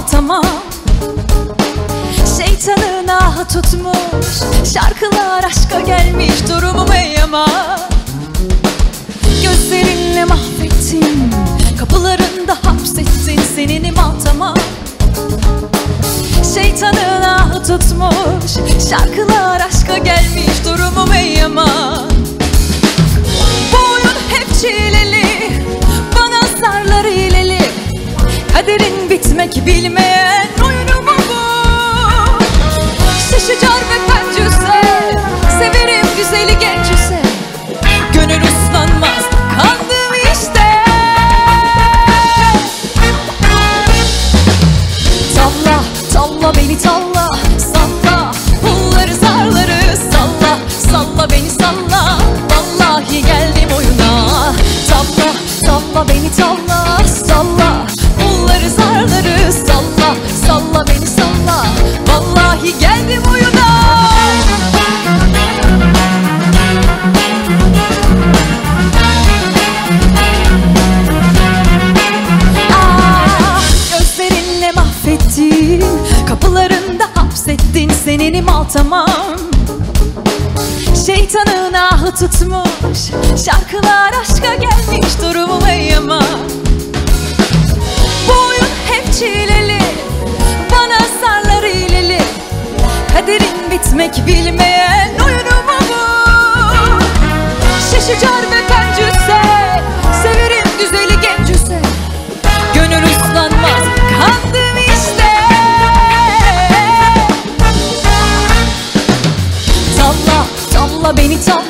Baltama Şeytanın ahı tutmuş Şarkılar aşka gelmiş durumum ey ama Gözlerinle mahvettin Kapılarında hapsettin senin baltama Şeytanın ahı tutmuş Şarkılar aşka gelmiş durumum ey Kaderin geldim Ah, Gözlerinle mahvettin Kapılarında hapsettin seneni mal tamam Şeytanın ahı tutmuş Şarkılar aşka gelmiş bitmek bilmeyen oyunumu bu Şişicar ve pencüse Severim güzeli gencüse. Gönül ıslanmaz kandım işte. Salla, salla beni salla